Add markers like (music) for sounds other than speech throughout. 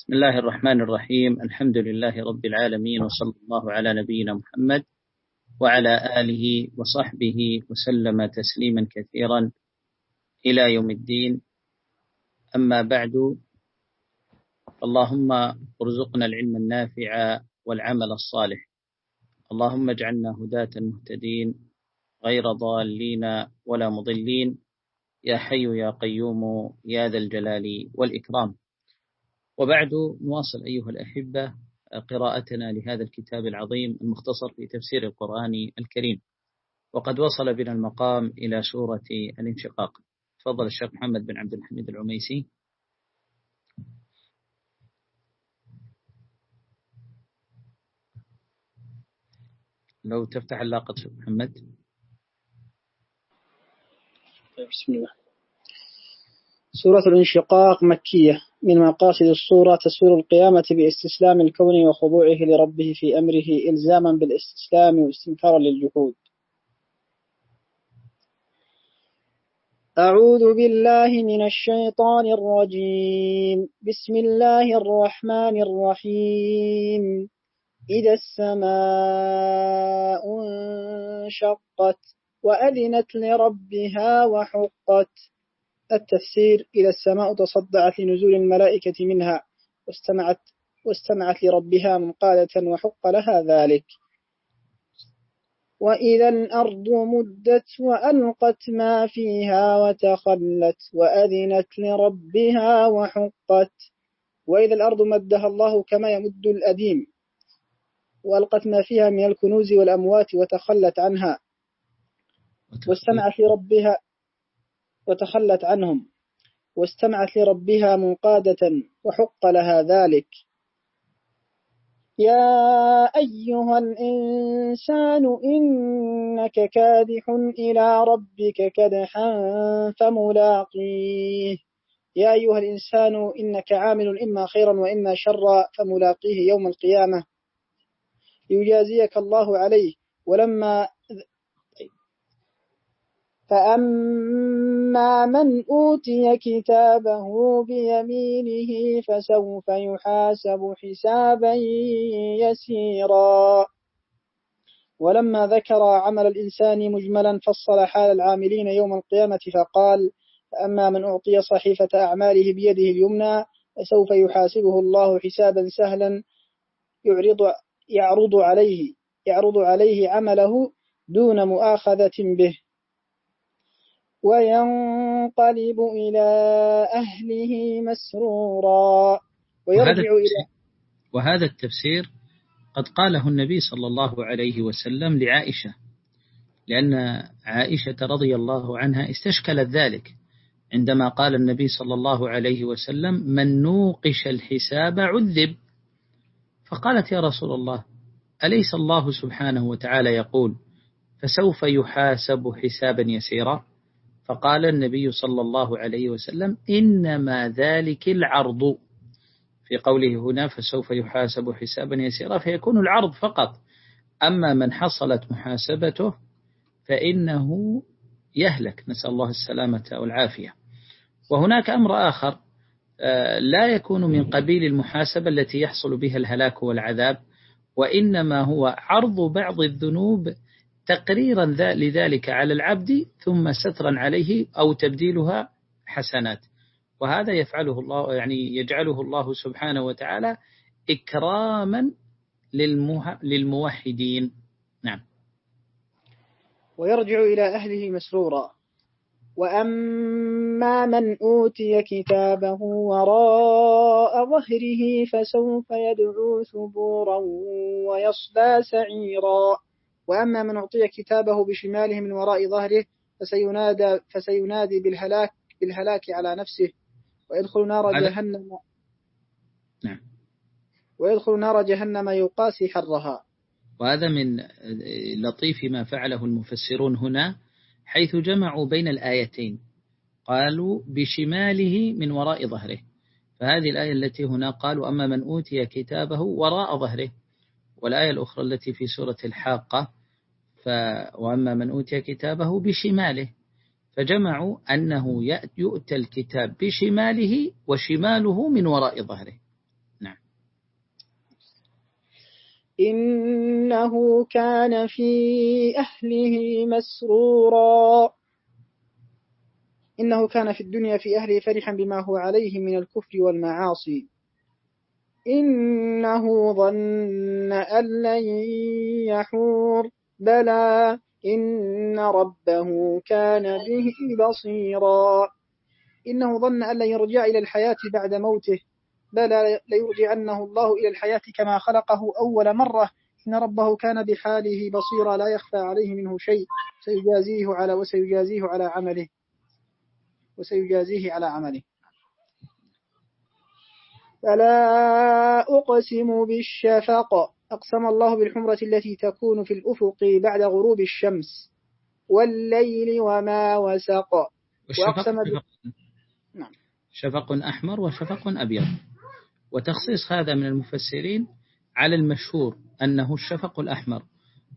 بسم الله الرحمن الرحيم. الحمد لله رب العالمين وصلى الله على نبينا محمد وعلى آله وصحبه وسلم تسليما كثيرا إلى يوم الدين. أما بعد اللهم ارزقنا العلم النافع والعمل الصالح. اللهم اجعلنا هداة مهتدين غير ضالين ولا مضلين. يا حي يا قيوم يا ذا الجلال والإكرام. وبعد نواصل أيها الأحبة قراءتنا لهذا الكتاب العظيم المختصر في تفسير القرآن الكريم. وقد وصل بنا المقام إلى سورة الانشقاق. تفضل الشيخ محمد بن عبد الحميد العميسي. لو تفتح اللاقة محمد. بسم الله. سورة الانشقاق مكية من مقاصد السورة تسوير القيامة بإستسلام الكون وخضوعه لربه في أمره إلزاما بالاستسلام واستنكارا للجحود. أعوذ بالله من الشيطان الرجيم. بسم الله الرحمن الرحيم. إذا السماء انشقت وأذنت لربها وحقت التفسير إذا السماء تصدعت لنزول الملائكة منها واستمعت واستمعت لربها منقادة وحق لها ذلك. وإذا الأرض مدت وألقت ما فيها وتخلت وأذنت لربها وحقت. وإذا الأرض مدها الله كما يمد الأديم وألقت ما فيها من الكنوز والأموات وتخلت عنها. واستمعت لربها وتخلت عنهم واستمعت لربها منقادة وحق لها ذلك. يا أيها الإنسان إنك كادح إلى ربك كدحا فملاقيه. يا أيها الإنسان إنك عامل إما خيرا وإما شرا فملاقيه يوم القيامة. ليجازيك الله عليه ولما فأما من أوتي كتابه بيمينه فسوف يحاسب حسابا يسيرا ولما ذكر عمل الإنسان مجملا فصل حال العاملين يوم القيامة فقال فأما من أعطي صحيفة أعماله بيده اليمنى فسوف يحاسبه الله حسابا سهلا يعرض يعرض عليه يعرض عليه عمله دون مؤاخذة به وينقلب إلى أهله مسرورا. ويرجع وهذا إلى وهذا التفسير قد قاله النبي صلى الله عليه وسلم لعائشة لأن عائشة رضي الله عنها استشكلت ذلك. عندما قال النبي صلى الله عليه وسلم من نوقش الحساب عذب. فقالت يا رسول الله أليس الله سبحانه وتعالى يقول فسوف يحاسب حسابا يسيرا؟ فقال النبي صلى الله عليه وسلم إنما ذلك العرض. في قوله هنا فسوف يحاسب حسابا يسيرا فيكون العرض فقط. أما من حصلت محاسبته فإنه يهلك. نسأل الله السلامة والعافية. وهناك أمر آخر لا يكون من قبيل المحاسبة التي يحصل بها الهلاك والعذاب وإنما هو عرض بعض الذنوب تقريرا لذلك على العبد ثم سترا عليه أو تبديلها حسنات. وهذا يفعله الله يعني يجعله الله سبحانه وتعالى إكراما للموحدين. نعم. ويرجع إلى أهله مسرورا. وأما من أوتي كتابه وراء ظهره فسوف يدعو ثبورا ويصلى سعيرا. وأما من أعطي كتابه بشماله من وراء ظهره فسينادى, فسينادي بالهلاك, بالهلاك على نفسه. ويدخل نار جهنم نعم. ويدخل نار جهنم يقاسي حرها. وهذا من لطيف ما فعله المفسرون هنا حيث جمعوا بين الآيتين. قالوا بشماله من وراء ظهره. فهذه الآية التي هنا قالوا أما من أوتي كتابه وراء ظهره. والآية الأخرى التي في سورة الحاقة ف وأما من أوتي كتابه بشماله. فجمعوا أنه يؤتى الكتاب بشماله وشماله من وراء ظهره. إنه كان في أهله مسرورا. إنه كان في الدنيا في أهله فرحا بما هو عليه من الكفر والمعاصي. إنه ظن أن لن يحور. بلى إن ربه كان به بصيرا. إنه ظن أن يرجع إلى الحياة بعد موته بلى ليرجعنه الله إلى الحياة كما خلقه أول مرة. إن ربه كان بحاله بصيرا لا يخفى عليه منه شيء. سيجازيه على وسيجازيه على عمله. وسيجازيه على عمله. فلا أقسم بالشفق. أقسم الله بالحمرة التي تكون في الأفق بعد غروب الشمس والليل وما وسق. وأقسم نعم. شفق أحمر وشفق أبيض. وتخصيص هذا من المفسرين على المشهور أنه الشفق الأحمر.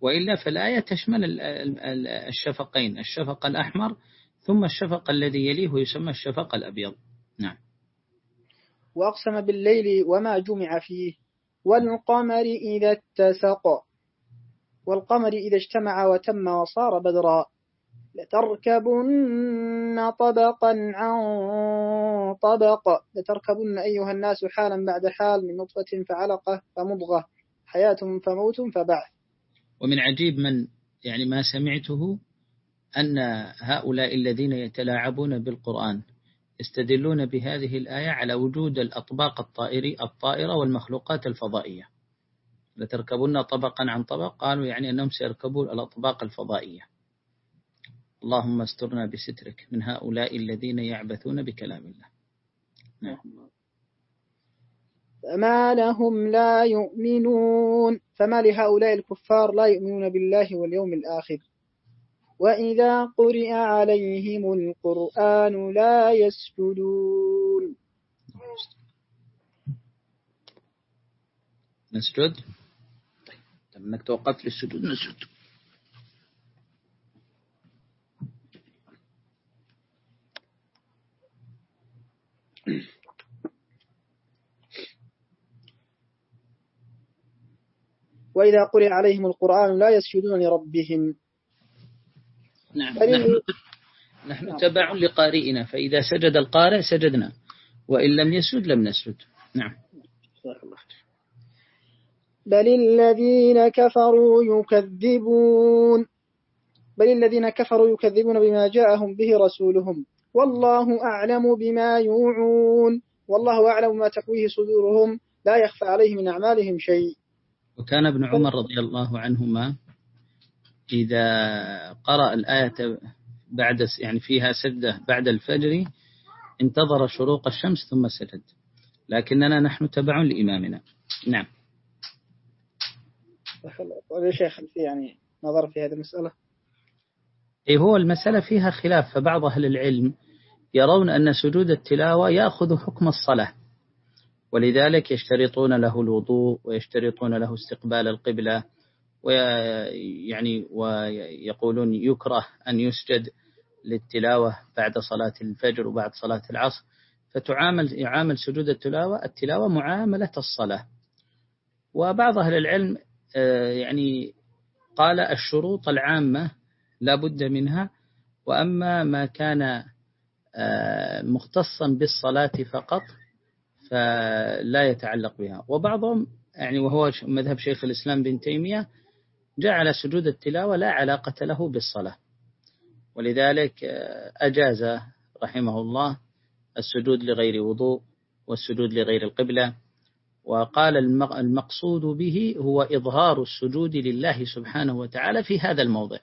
وإلا فالآية تشمل الشفقين الشفق الأحمر ثم الشفق الذي يليه يسمى الشفق الأبيض. نعم. وأقسم بالليل وما جمع فيه. والقمر إذا اتسق. والقمر إذا اجتمع وتم وصار بدرا. لتركبن طبقا عن طبق. لتركبن أيها الناس حالا بعد حال من نطفة فعلقة فمضغة. حياة فموت فبعث. ومن عجيب من يعني ما سمعته أن هؤلاء الذين يتلاعبون بالقرآن. يستدلون بهذه الآية على وجود الأطباق الطائري الطائرة والمخلوقات الفضائية. لتركبون طبقا عن طبق؟ قالوا يعني أنهم سيركبون الأطباق الفضائية. اللهم استرنا بسترك من هؤلاء الذين يعبثون بكلام الله. نعم. فما لهم لا يؤمنون. فما لهؤلاء الكفار لا يؤمنون بالله واليوم الآخر؟ وإذا قرئ عليهم القرآن لا يسجدون نسجد؟ طيب إنك توقفت للسجود نسجد. وإذا قرئ عليهم القرآن لا يسجدون لربهم. نعم. نحن, (laughs) نحن نعم. تبع لقارئنا فإذا سجد القارئ سجدنا وإن لم يسجد لم نسجد. نعم. بل الذين كفروا يكذبون. بل الذين كفروا يكذبون بما جاءهم به رسولهم. والله أعلم بما يوعون. والله أعلم ما تحويه صدورهم. لا يخفى عليه من أعمالهم شيء. وكان ابن عمر رضي الله عنهما إذا قرأ الآية بعد يعني فيها سجدة بعد الفجر انتظر شروق الشمس ثم سجد. لكننا نحن تبع لإمامنا. نعم. يا شيخ في يعني نظر في هذه المسألة؟ إيه هو المسألة فيها خلاف فبعض أهل العلم يرون أن سجود التلاوة يأخذ حكم الصلاة. ولذلك يشترطون له الوضوء ويشترطون له استقبال القبلة. ويعني ويقولون يكره أن يسجد للتلاوة بعد صلاة الفجر وبعد صلاة العصر. فتعامل يعامل سجود التلاوة التلاوة معاملة الصلاة. وبعض أهل العلم آه، يعني قال الشروط العامة لا بد منها وأما ما كان آه، مختصا بالصلاة فقط فلا يتعلق بها. وبعضهم يعني وهو مذهب شيخ الإسلام بن تيمية جعل سجود التلاوة لا علاقة له بالصلاة. ولذلك آه، أجاز رحمه الله السجود لغير وضوء والسجود لغير القبلة. وقال المقصود به هو إظهار السجود لله سبحانه وتعالى في هذا الموضع.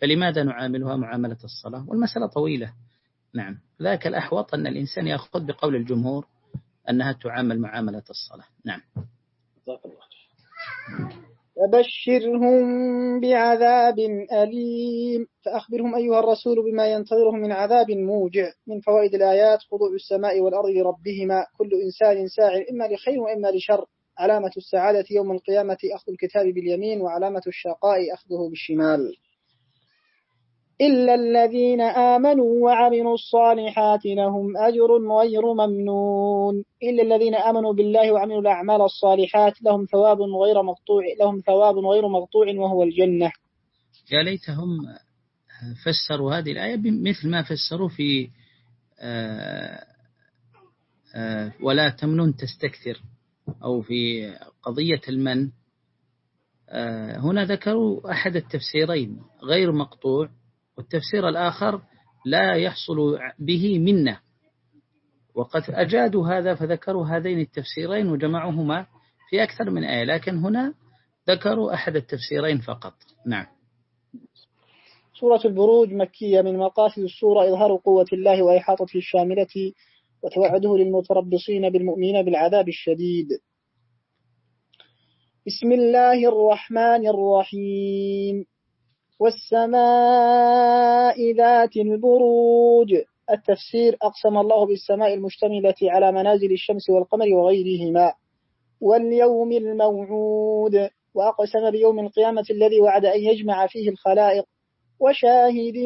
فلماذا نعاملها معاملة الصلاة؟ والمسألة طويلة. نعم. ذاك الأحوط أن الإنسان يأخذ بقول الجمهور أنها تعامل معاملة الصلاة. نعم. فبشرهم بعذاب أليم. فأخبرهم أيها الرسول بما ينتظرهم من عذاب موجع. من فوائد الآيات خضوع السماء والأرض لربهما. كل إنسان ساع إما لخير وإما لشر. علامة السعادة يوم القيامة أخذ الكتاب باليمين وعلامة الشقاء أخذه بالشمال. إلا الذين آمنوا وعملوا الصالحات لهم أجر غير ممنون. إلا الذين آمنوا بالله وعملوا الأعمال الصالحات لهم ثواب غير مقطوع لهم ثواب غير مقطوع وهو الجنة. يا ليتهم فسروا هذه الآية مثل ما فسروا في آه، آه، ولا تمنن تستكثر أو في قضية المن. آه، هنا ذكروا أحد التفسيرين غير مقطوع. والتفسير الآخر لا يحصل به منة. وقد أجادوا هذا فذكروا هذين التفسيرين وجمعوهما في أكثر من آية لكن هنا ذكروا أحد التفسيرين فقط. نعم. سورة البروج مكية من مقاصد السورة إظهار قوة الله وإحاطته الشاملة وتوعده للمتربصين بالمؤمنين بالعذاب الشديد. بسم الله الرحمن الرحيم. والسماء ذات البروج. التفسير أقسم الله بالسماء المشتملة على منازل الشمس والقمر وغيرهما. واليوم الموعود. وأقسم بيوم القيامة الذي وعد أن يجمع فيه الخلائق. وشاهد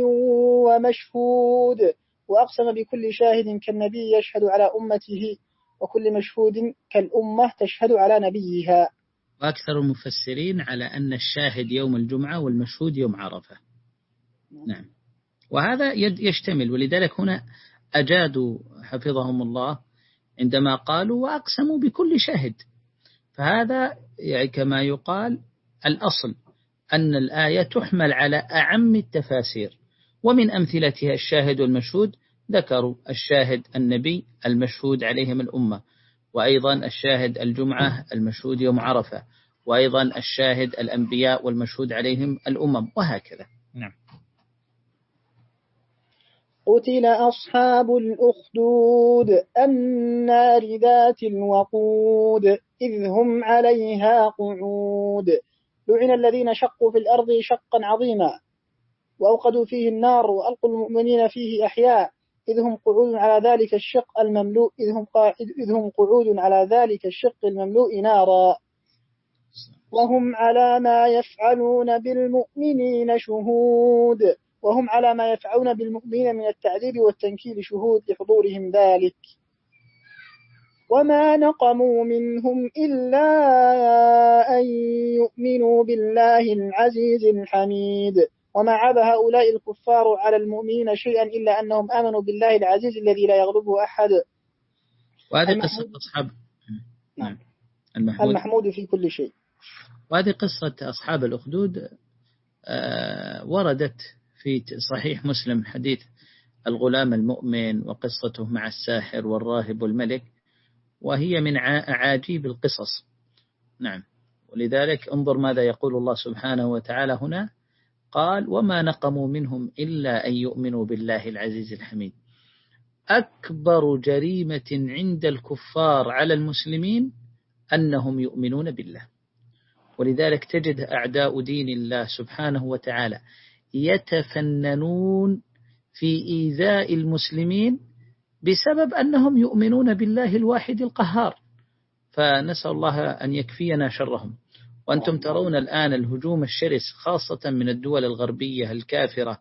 ومشهود. وأقسم بكل شاهد كالنبي يشهد على أمته. وكل مشهود كالأمة تشهد على نبيها. وأكثر المفسرين على أن الشاهد يوم الجمعة والمشهود يوم عرفة. نعم. وهذا يشتمل ولذلك هنا أجادوا حفظهم الله عندما قالوا وأقسموا بكل شاهد. فهذا يعني كما يقال الأصل أن الآية تحمل على أعم التفاسير. ومن أمثلتها الشاهد والمشهود ذكروا الشاهد النبي المشهود عليهم الأمة. وأيضا الشاهد الجمعة المشهود يوم عرفة وأيضا الشاهد الأنبياء والمشهود عليهم الأمم وهكذا. نعم. قتل أصحاب الأخدود النار ذات الوقود إذ هم عليها قعود. لعن الذين شقوا في الأرض شقا عظيما وأوقدوا فيه النار وألقوا المؤمنين فيه أحياء. إذ هم قعود على ذلك الشق المملوء إذ هم, إذ هم قعود على ذلك الشق المملوء نارا. وهم على ما يفعلون بالمؤمنين شهود. وهم على ما يفعلون بالمؤمنين من التعذيب والتنكيل شهود لحضورهم ذلك. وما نقموا منهم إلا أن يؤمنوا بالله العزيز الحميد. وما عاب هؤلاء الكفار على المؤمنين شيئا إلا أنهم آمنوا بالله العزيز الذي لا يغلبه أحد. وهذه قصة أصحاب نعم. المحمود. المحمود في كل شيء. وهذه قصة أصحاب الأخدود آه، وردت في صحيح مسلم حديث الغلام المؤمن وقصته مع الساحر والراهب والملك وهي من عاجيب القصص. نعم. ولذلك انظر ماذا يقول الله سبحانه وتعالى هنا. قال وما نقموا منهم إلا أن يؤمنوا بالله العزيز الحميد. أكبر جريمة عند الكفار على المسلمين أنهم يؤمنون بالله. ولذلك تجد أعداء دين الله سبحانه وتعالى يتفننون في إيذاء المسلمين بسبب أنهم يؤمنون بالله الواحد القهار. فنسأل الله أن يكفينا شرهم. وأنتم ترون الآن الهجوم الشرس خاصة من الدول الغربية الكافرة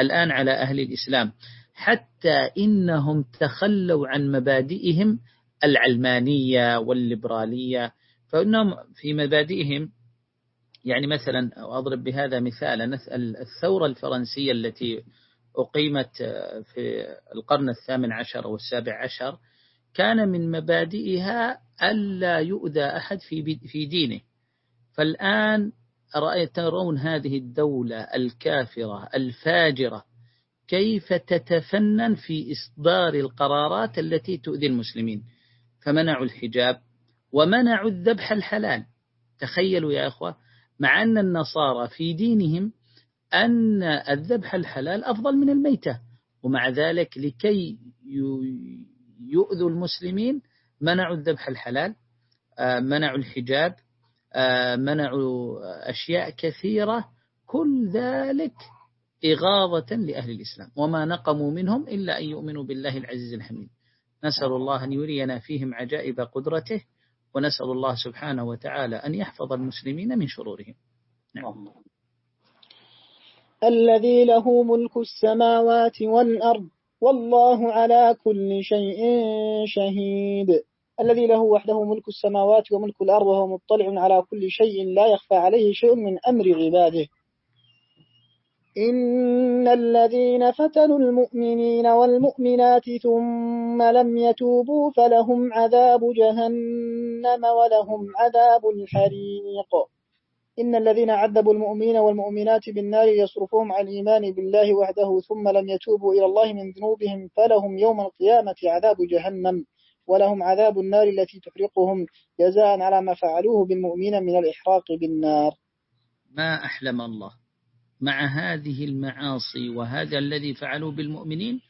الآن على أهل الإسلام حتى إنهم تخلوا عن مبادئهم العلمانية والليبرالية. فإنهم في مبادئهم يعني مثلا أضرب بهذا مثالا الثورة الفرنسية التي أقيمت في القرن الثامن عشر والسابع عشر كان من مبادئها ألا يؤذى أحد في دينه. فالآن ترون هذه الدولة الكافرة الفاجرة كيف تتفنن في إصدار القرارات التي تؤذي المسلمين؟ فمنعوا الحجاب ومنعوا الذبح الحلال. تخيلوا يا أخوة مع أن النصارى في دينهم أن الذبح الحلال أفضل من الميتة ومع ذلك لكي يؤذوا المسلمين منعوا الذبح الحلال آه، منعوا الحجاب منعوا أشياء كثيرة كل ذلك إغاظة لأهل الإسلام وما نقموا منهم إلا أن يؤمنوا بالله العزيز الحميد. نسأل الله أن يرينا فيهم عجائب قدرته ونسأل الله سبحانه وتعالى أن يحفظ المسلمين من شرورهم. نعم. الذي له ملك السماوات والأرض والله على كل شيء شهيد. الذي له وحده ملك السماوات وملك الأرض وهو مطلع على كل شيء لا يخفى عليه شيء من أمر عباده. إن الذين فتنوا المؤمنين والمؤمنات ثم لم يتوبوا فلهم عذاب جهنم ولهم عذاب الحريق. إن الذين عذبوا المؤمنين والمؤمنات بالنار يصرفهم عن الإيمان بالله وحده ثم لم يتوبوا إلى الله من ذنوبهم فلهم يوم القيامة عذاب جهنم. ولهم عذاب النار التي تحرقهم جزاء على ما فعلوه بالمؤمنين من الإحراق بالنار. ما أحلم الله مع هذه المعاصي وهذا الذي فعلوه بالمؤمنين؟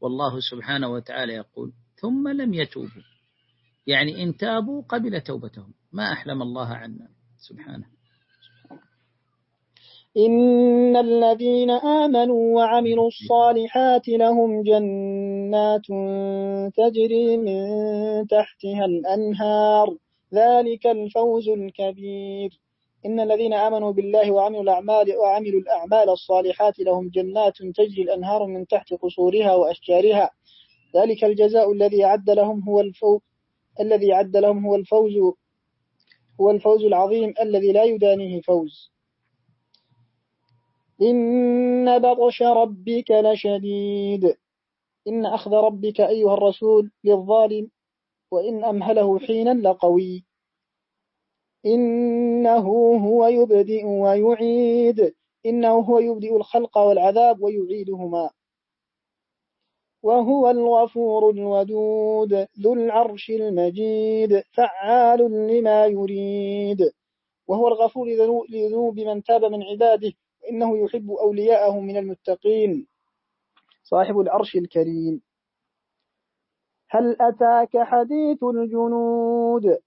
والله سبحانه وتعالى يقول ثم لم يتوبوا. يعني إن تابوا قبل توبتهم. ما أحلم الله عنا. سبحانه. إن الذين آمنوا وعملوا الصالحات لهم جنات تجري من تحتها الأنهار ذلك الفوز الكبير. إن الذين آمنوا بالله وعملوا الأعمال وعملوا الأعمال الصالحات لهم جنات تجري الأنهار من تحت قصورها وأشجارها ذلك الجزاء الذي عد لهم هو الفوز الذي عد لهم هو الفوز هو الفوز العظيم الذي لا يدانيه فوز إن بطش ربك لشديد. إن أخذ ربك أيها الرسول للظالم وإن أمهله حينا لقوي. إنه هو يبدئ ويعيد. إنه هو يبدئ الخلق والعذاب ويعيدهما. وهو الغفور الودود ذو العرش المجيد فعال لما يريد. وهو الغفور لذنوب من تاب من عباده إنه يحب أولياءه من المتقين. صاحب العرش الكريم. هل أتاك حديث الجنود؟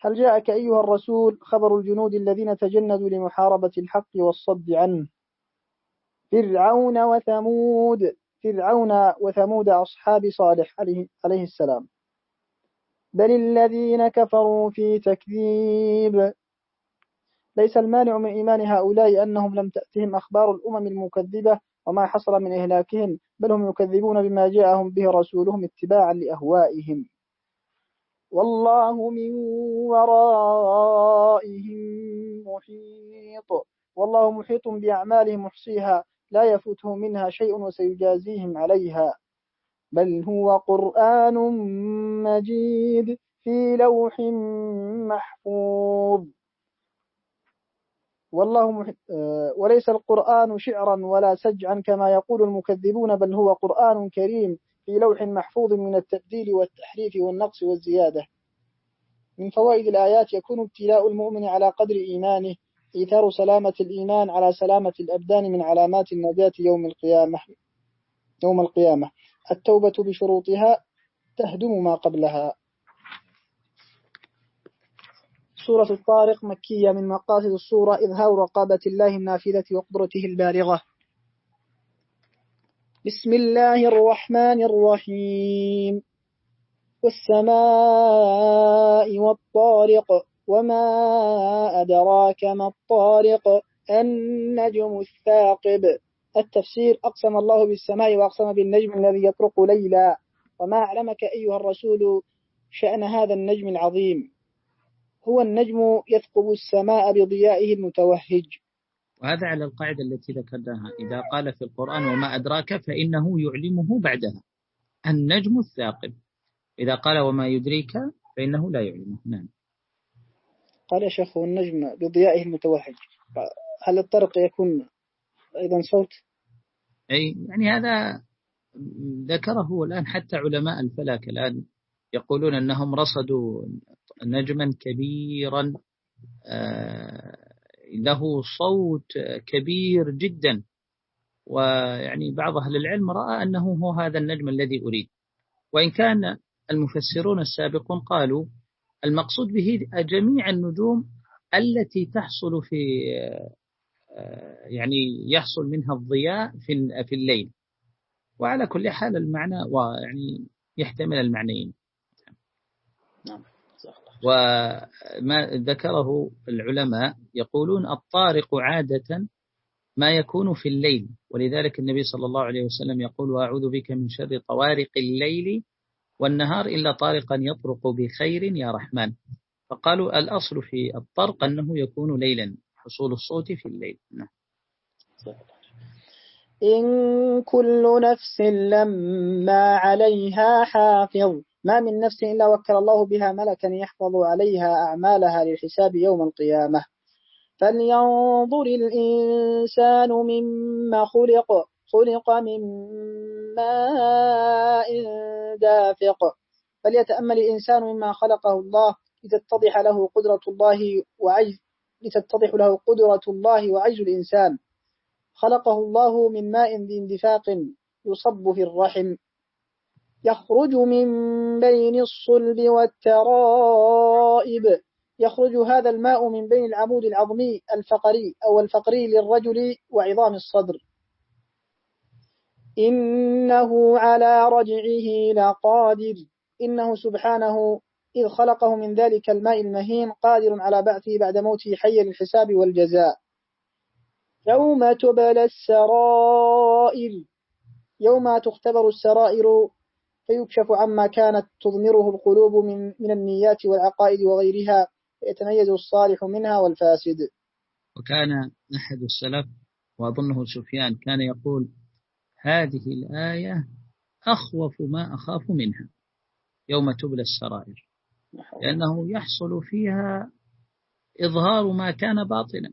هل جاءك أيها الرسول خبر الجنود الذين تجندوا لمحاربة الحق والصد عنه؟ فرعون وثمود. فرعون وثمود أصحاب صالح عليه, عليه السلام. بل الذين كفروا في تكذيب. ليس المانع من إيمان هؤلاء أنهم لم تأتهم أخبار الأمم المكذبة وما حصل من إهلاكهم بل هم يكذبون بما جاءهم به رسولهم اتباعا لأهوائهم. والله من ورائهم محيط. والله محيط بأعمالهم محصيها لا يفوته منها شيء وسيجازيهم عليها. بل هو قرآن مجيد في لوح محفوظ. والله مح... آه، وليس القرآن شعرا ولا سجعا كما يقول المكذبون بل هو قرآن كريم في لوح محفوظ من التبديل والتحريف والنقص والزيادة. من فوائد الآيات يكون ابتلاء المؤمن على قدر إيمانه إيثار سلامة الإيمان على سلامة الأبدان من علامات النجاة يوم القيامة. يوم القيامة. التوبة بشروطها تهدم ما قبلها. سورة الطارق مكية من مقاصد السورة إظهار رقابة الله النافذة وقدرته البالغة. بسم الله الرحمن الرحيم. والسماء والطارق وما أدراك ما الطارق؟ النجم الثاقب. التفسير أقسم الله بالسماء وأقسم بالنجم الذي يطرق ليلا وما أعلمك أيها الرسول شأن هذا النجم العظيم؟ هو النجم يثقب السماء بضيائه المتوهج. وهذا على القاعدة التي ذكرناها. إذا قال في القرآن وما أدراك فإنه يعلمه بعدها. النجم الثاقب. إذا قال وما يدريك فإنه لا يعلمه. نعم. قال يا شيخ النجم بضيائه المتوهج. هل الطرق يكون أيضا صوت؟ أي يعني هذا ذكره الآن حتى علماء الفلك الآن. يقولون أنهم رصدوا نجما كبيرا آه، له صوت كبير جدا. ويعني بعض أهل العلم رأى أنه هو هذا النجم الذي أريد. وإن كان المفسرون السابقون قالوا المقصود به جميع النجوم التي تحصل في آه، يعني يحصل منها الضياء في في الليل. وعلى كل حال المعنى ويعني يحتمل المعنيين. نعم وما ذكره العلماء يقولون الطارق عادة ما يكون في الليل ولذلك النبي صلى الله عليه وسلم يقول وأعوذ بك من شر طوارق الليل والنهار إلا طارقا يطرق بخير يا رحمن. فقالوا الأصل في الطرق أنه يكون ليلا حصول الصوت في الليل. نعم. إن كل نفس لما عليها حافظ. ما من نفس إلا وكل الله بها ملكا يحفظ عليها أعمالها للحساب يوم القيامة. فلينظر الإنسان مما خلق خلق من ماء دافق. فليتأمل الإنسان مما خلقه الله لتتضح له قدرة الله وعجز لتتضح له قدرة الله وعجز الإنسان. خلقه الله من ماء ذي اندفاق يصب في الرحم. يخرج من بين الصلب والترائب. يخرج هذا الماء من بين العمود العظمي الفقري أو الفقري للرجل وعظام الصدر. إنه على رجعه لقادر. إنه سبحانه إذ خلقه من ذلك الماء المهين قادر على بعثه بعد موته حيا للحساب والجزاء. يوم تبلى السرائر. يوم تختبر السرائر فيكشف عما كانت تضمره القلوب من, من النيات والعقائد وغيرها يتميز الصالح منها والفاسد. وكان أحد السلف وأظنه سفيان كان يقول هذه الآية أخوف ما أخاف منها يوم تبلى السرائر لأنه يحصل فيها إظهار ما كان باطنا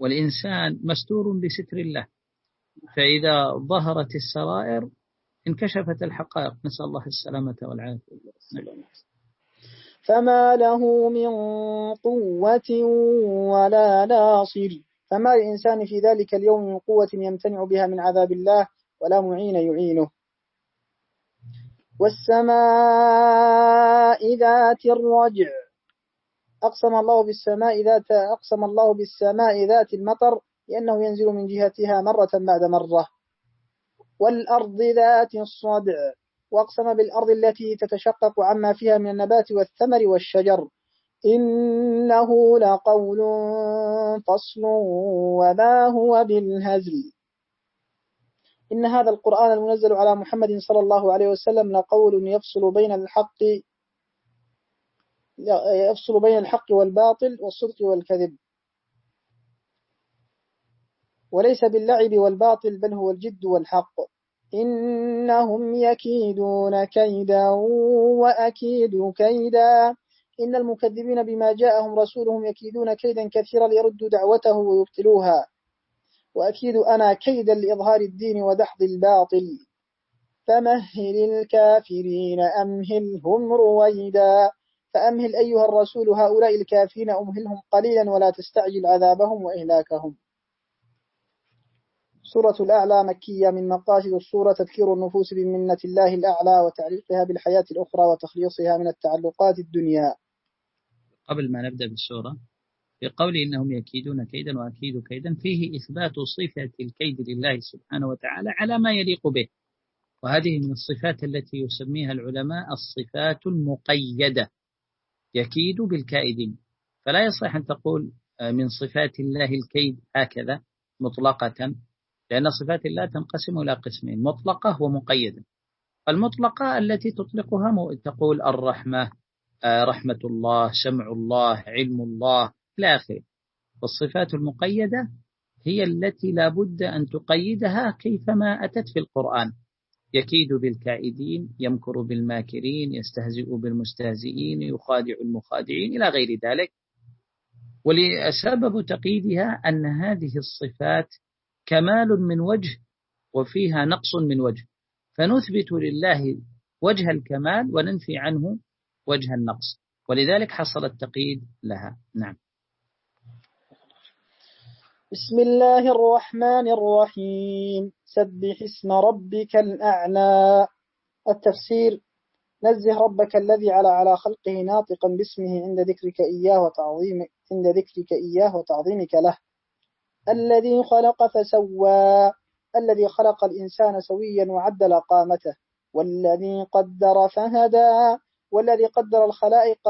والإنسان مستور بستر الله فإذا ظهرت السرائر انكشفت الحقائق. نسأل الله السلامة والعافية. فما له من قوة ولا ناصر. فما للإنسان في ذلك اليوم من قوة يمتنع بها من عذاب الله ولا معين يعينه. والسماء ذات الرجع. أقسم الله بالسماء ذات أقسم الله بالسماء ذات المطر لأنه ينزل من جهتها مرة بعد مرة. والأرض ذات الصدع وأقسم بالأرض التي تتشقق عما فيها من النبات والثمر والشجر. إنه لقول فصل وما هو بالهزل. إن هذا القرآن المنزل على محمد صلى الله عليه وسلم لقول يفصل بين الحق يفصل بين الحق والباطل والصدق والكذب. وليس باللعب والباطل بل هو الجد والحق. إنهم يكيدون كيدا وأكيد كيدا. إن المكذبين بما جاءهم رسولهم يكيدون كيدا كثيرا ليردوا دعوته ويبطلوها. وأكيد أنا كيدا لإظهار الدين ودحض الباطل. فمهل الكافرين أمهلهم رويدا. فأمهل أيها الرسول هؤلاء الكافرين أمهلهم قليلا ولا تستعجل عذابهم وإهلاكهم. سورة الأعلى مكية من مقاصد السورة تذكير النفوس بمنة الله الأعلى وتعليقها بالحياة الأخرى وتخليصها من التعلقات الدنيا. قبل ما نبدأ بالسورة في قول إنهم يكيدون كيدا وأكيد كيدا فيه إثبات صفة الكيد لله سبحانه وتعالى على ما يليق به. وهذه من الصفات التي يسميها العلماء الصفات المقيدة. يكيد بالكائدين فلا يصح أن تقول من صفات الله الكيد هكذا مطلقة. لأن صفات الله تنقسم إلى قسمين مطلقة ومقيدة. المطلقة التي تطلقها تقول الرحمة آه، رحمة الله سمع الله علم الله إلى آخره. والصفات المقيدة هي التي لا بد أن تقيدها كيفما أتت في القرآن. يكيد بالكائدين يمكر بالماكرين يستهزئ بالمستهزئين يخادع المخادعين إلى غير ذلك. ولسبب تقييدها أن هذه الصفات كمال من وجه وفيها نقص من وجه. فنثبت لله وجه الكمال وننفي عنه وجه النقص. ولذلك حصل التقييد لها. نعم. بسم الله الرحمن الرحيم. سبح اسم ربك الأعلى. التفسير نزه ربك الذي على على خلقه ناطقا باسمه عند ذكرك إياه وتعظيم عند ذكرك إياه وتعظيمك له. الذي خلق فسوى الذي خلق الإنسان سويا وعدل قامته والذي قدر فهدى والذي قدر الخلائق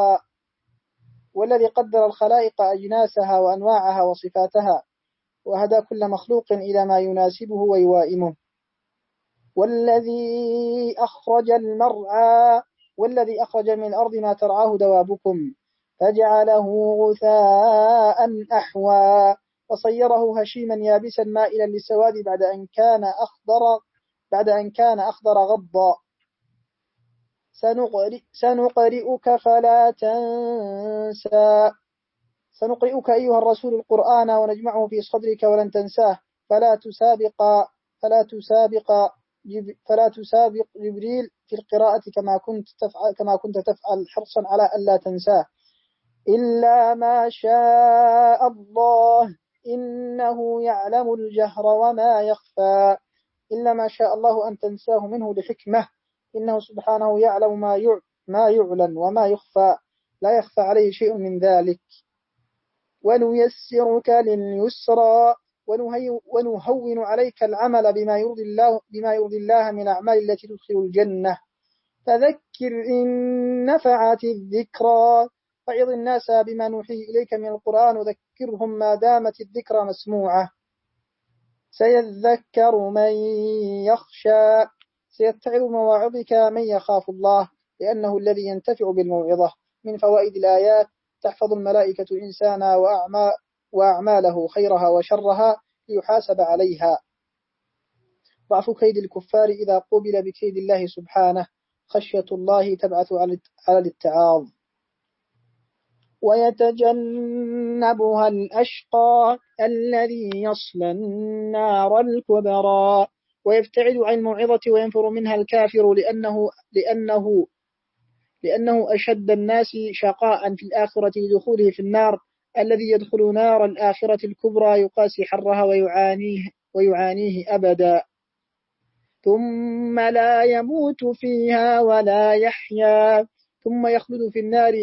والذي قدر الخلائق أجناسها وأنواعها وصفاتها وهدى كل مخلوق إلى ما يناسبه ويوائمه. والذي أخرج المرعى والذي أخرج من الأرض ما ترعاه دوابكم فجعله غثاء أحوى. فصيره هشيما يابسا مائلا للسواد بعد أن كان أخضر بعد أن كان أخضر غضا. سنقرئ سنقرئك فلا تنسى. سنقرئك أيها الرسول القرآن ونجمعه في صدرك ولن تنساه. فلا تسابق فلا تسابق فلا تسابق جبريل في القراءة كما كنت تفعل كما كنت تفعل حرصا على ألا تنساه. إلا ما شاء الله. إنه يعلم الجهر وما يخفى. إلا ما شاء الله أن تنساه منه لحكمة. إنه سبحانه يعلم ما ما يعلن وما يخفى. لا يخفى عليه شيء من ذلك. ونيسرك لليسرى. ونهون عليك العمل بما يرضي الله بما يرضي الله من أعمال التي تدخل الجنة. فذكر إن نفعت الذكرى. فعظ الناس بما نوحي إليك من القرآن وذكرهم ما دامت الذكرى مسموعة. سيذكر من يخشى سيتعظ مواعظك من يخاف الله لأنه الذي ينتفع بالموعظة. من فوائد الآيات تحفظ الملائكة الإنسان وأعماله خيرها وشرها ليحاسب عليها. ضعف كيد الكفار إذا قبل بكيد الله سبحانه. خشية الله تبعث على الاتعاظ. ويتجنبها الأشقى الذي يصلى النار الكبرى. ويبتعد عن الموعظة وينفر منها الكافر لأنه, لأنه, لأنه أشد الناس شقاء في الآخرة لدخوله في النار الذي يدخل نار الآخرة الكبرى يقاسي حرها ويعانيه, ويعانيه أبدا. ثم لا يموت فيها ولا يحيا. ثم يخلد في النار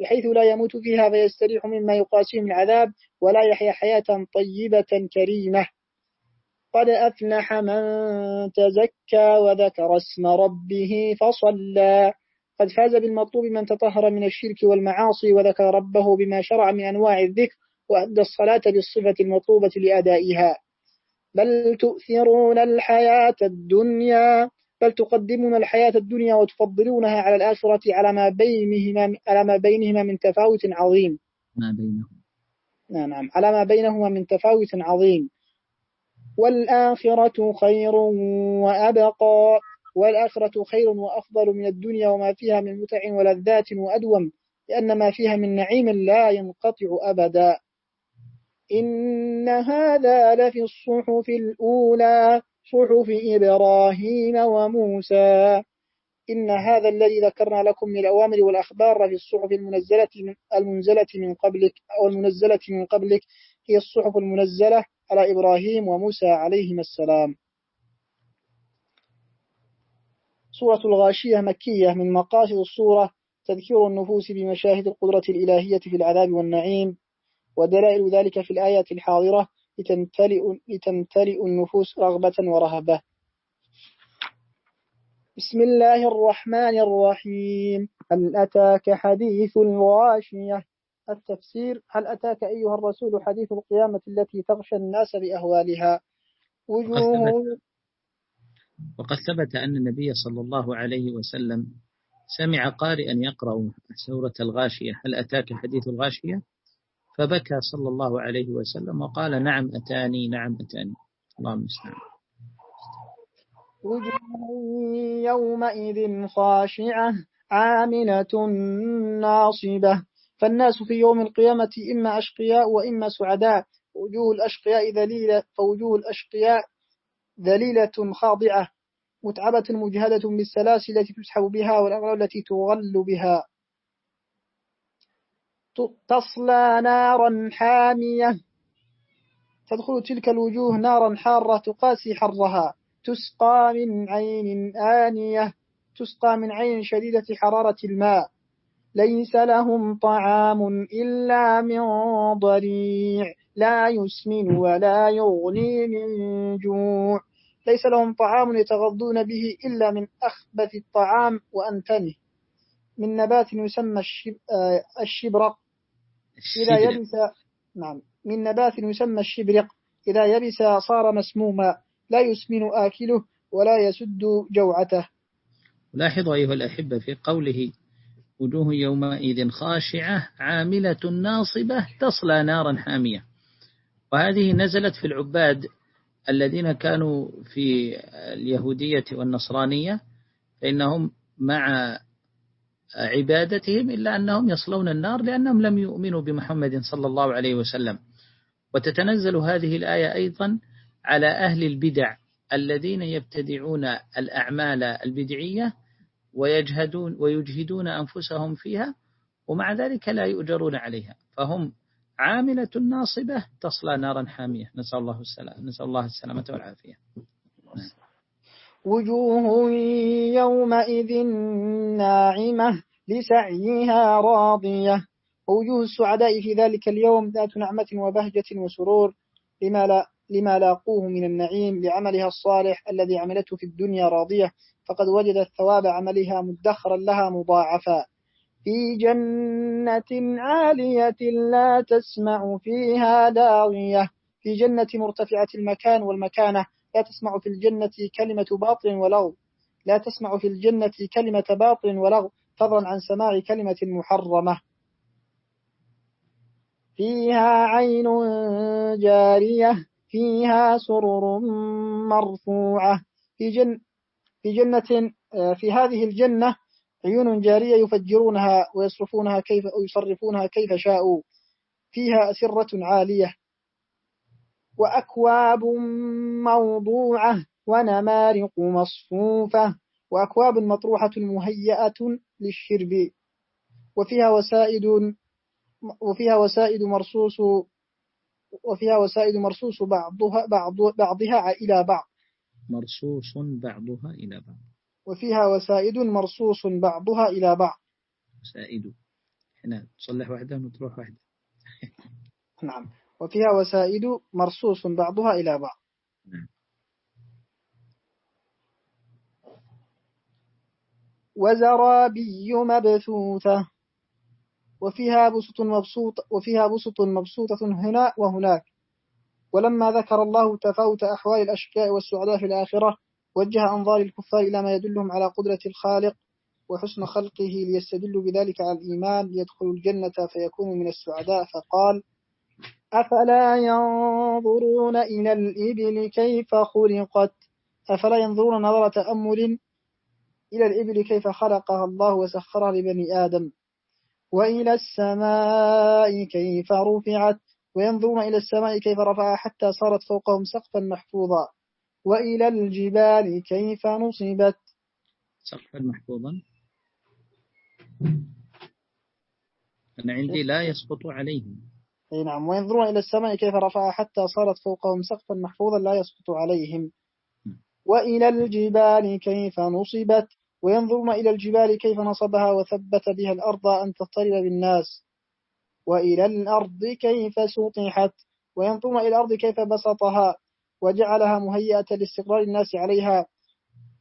بحيث لا يموت فيها فيستريح مما يقاسيه من عذاب ولا يحيا حياة طيبة كريمة. قد أفلح من تزكى وذكر اسم ربه فصلى. قد فاز بالمطلوب من تطهر من الشرك والمعاصي وذكر ربه بما شرع من أنواع الذكر وأدى الصلاة بالصفة المطلوبة لأدائها. بل تؤثرون الحياة الدنيا بل تقدمون الحياة الدنيا وتفضلونها على الآخرة على ما بينهما على ما بينهما من تفاوت عظيم. ما بينهما. نعم نعم. على ما بينهما من تفاوت عظيم. والآخرة خير وأبقى. والآخرة خير وأفضل من الدنيا وما فيها من متع ولذات وأدوم لأن ما فيها من نعيم لا ينقطع أبدا. إن هذا لفي الصحف الأولى. صحف إبراهيم وموسى. إن هذا الذي ذكرنا لكم من الأوامر والأخبار في الصحف المنزلة من المنزلة من قبلك أو المنزلة من قبلك هي الصحف المنزلة على إبراهيم وموسى عليهما السلام. سورة الغاشية مكية من مقاصد الصورة تذكير النفوس بمشاهد القدرة الإلهية في العذاب والنعيم ودلائل ذلك في الآيات الحاضرة. لتمتلئ, لتمتلئ النفوس رغبة ورهبة. بسم الله الرحمن الرحيم. هل أتاك حديث الغاشية؟ التفسير هل أتاك أيها الرسول حديث القيامة التي تغشى الناس بأهوالها؟ وجوه وقد ثبت أن النبي صلى الله عليه وسلم سمع قارئا يقرأ سورة الغاشية. هل أتاك حديث الغاشية؟ فبكى صلى الله عليه وسلم وقال نعم أتاني نعم أتاني. اللهم المستعان وجوه يومئذ خاشعة عاملة ناصبة. فالناس في يوم القيامة إما أشقياء وإما سعداء. وجوه الأشقياء ذليلة فوجوه الأشقياء ذليلة خاضعة. متعبة مجهدة بالسلاسل التي تسحب بها والأغلال التي تغل بها. تصلى نارا حامية. تدخل تلك الوجوه نارا حارة تقاسي حرها. تسقى من عين آنية. تسقى من عين شديدة حرارة الماء. ليس لهم طعام إلا من ضريع. لا يسمن ولا يغني من جوع. ليس لهم طعام يتغضون به إلا من أخبث الطعام وأنتنه. من نبات يسمى الشبرق. إذا يبس نعم. من نبات يسمى الشبرق إذا يبس صار مسموما. لا يسمن آكله ولا يسد جوعته. لاحظوا أيها الأحبة في قوله وجوه يومئذ خاشعة عاملة ناصبة تصلى نارا حامية. وهذه نزلت في العباد الذين كانوا في اليهودية والنصرانية فإنهم مع عبادتهم إلا أنهم يصلون النار لأنهم لم يؤمنوا بمحمد صلى الله عليه وسلم. وتتنزل هذه الآية أيضا على أهل البدع الذين يبتدعون الأعمال البدعية ويجهدون ويجهدون أنفسهم فيها ومع ذلك لا يؤجرون عليها. فهم عاملة ناصبة تصلى نارا حامية. نسأل الله السلامة نسأل الله السلامة والعافية. وجوه يومئذ ناعمة لسعيها راضية. ووجوه السعداء في ذلك اليوم ذات نعمة وبهجة وسرور لما, لا لما لاقوه من النعيم لعملها الصالح الذي عملته في الدنيا راضية. فقد وجدت ثواب عملها مدخرا لها مضاعفا. في جنة عالية لا تسمع فيها لاغية في جنة مرتفعة المكان والمكانة لا تسمع في الجنة كلمة باطل ولغو. لا تسمع في الجنة كلمة باطل ولغو. فضلا عن سماع كلمة محرمة. فيها عين جارية فيها سرر مرفوعة. في, جن في جنة في هذه الجنة عيون جارية يفجرونها ويصرفونها كيف أو يصرفونها كيف شاءوا. فيها أسرة عالية. وأكواب موضوعة ونمارق مصفوفة وأكواب مطروحة مهيئة للشرب. وفيها وسائد وفيها وسائد مرصوص وفيها وسائد مرصوص بعضها بعض بعضها إلى بعض. مرصوص بعضها إلى بعض. وفيها وسائد مرصوص بعضها إلى بعض. وسائد. هنا تصلح واحدة ونطروح واحدة. نعم. وفيها وسائد مرصوص بعضها إلى بعض. نعم. وزرابي مبثوثة. وفيها بسط مبسوط وفيها بسط مبسوطة هنا وهناك. ولما ذكر الله تفاوت أحوال الأشقياء والسعداء في الآخرة وجه أنظار الكفار إلى ما يدلهم على قدرة الخالق وحسن خلقه ليستدلوا بذلك على الإيمان ليدخلوا الجنة فيكونوا من السعداء فقال أفلا ينظرون إلى الإبل كيف خلقت؟ أفلا ينظرون نظرة تأمل إلى الإبل كيف خلقها الله وسخرها لبني آدم؟ وإلى السماء كيف رفعت؟ وينظرون إلى السماء كيف رفعها حتى صارت فوقهم سقفا محفوظا. وإلى الجبال كيف نصبت؟ سقفا محفوظا. أنا عندي لا يسقط عليهم. أي نعم. وينظرون إلى السماء كيف رفعها حتى صارت فوقهم سقفا محفوظا لا يسقط عليهم. وإلى الجبال كيف نصبت؟ وينظرون إلى الجبال كيف نصبها وثبت بها الأرض أن تضطرب بالناس؟ وإلى الأرض كيف سطحت؟ وينظرون إلى الأرض كيف بسطها؟ وجعلها مهيئة لاستقرار الناس عليها.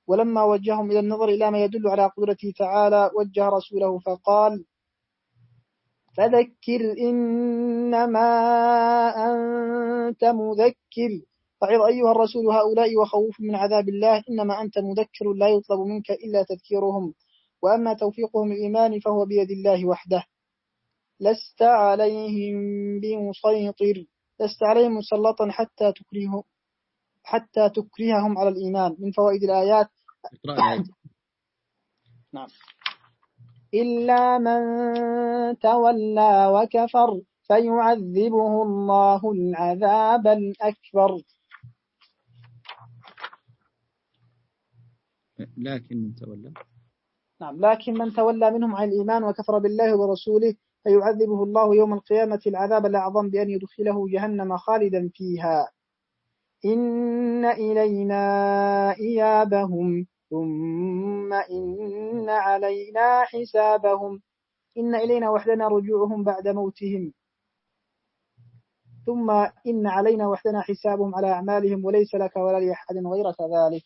ولما وجههم إلى النظر إلى ما يدل على قدرته تعالى وجه رسوله فقال فذكر إنما أنت مذكر. فعظ أيها الرسول هؤلاء وخوف من عذاب الله إنما أنت مذكر لا يطلب منك إلا تذكيرهم. وأما توفيقهم الإيمان فهو بيد الله وحده. لست عليهم بمسيطر. لست عليهم مسلطا حتى تكرههم حتى تكرههم على الإيمان. من فوائد الآيات. نعم. إلا من تولى وكفر فيعذبه الله العذاب الأكبر. لكن من تولى. نعم لكن من تولى منهم عن الإيمان وكفر بالله ورسوله فيعذبه الله يوم القيامة العذاب الأعظم بأن يدخله جهنم خالدا فيها. إن إلينا إيابهم. ثم إن علينا حسابهم. إن إلينا وحدنا رجوعهم بعد موتهم. ثم إن علينا وحدنا حسابهم على أعمالهم وليس لك ولا لأحد غيرك ذلك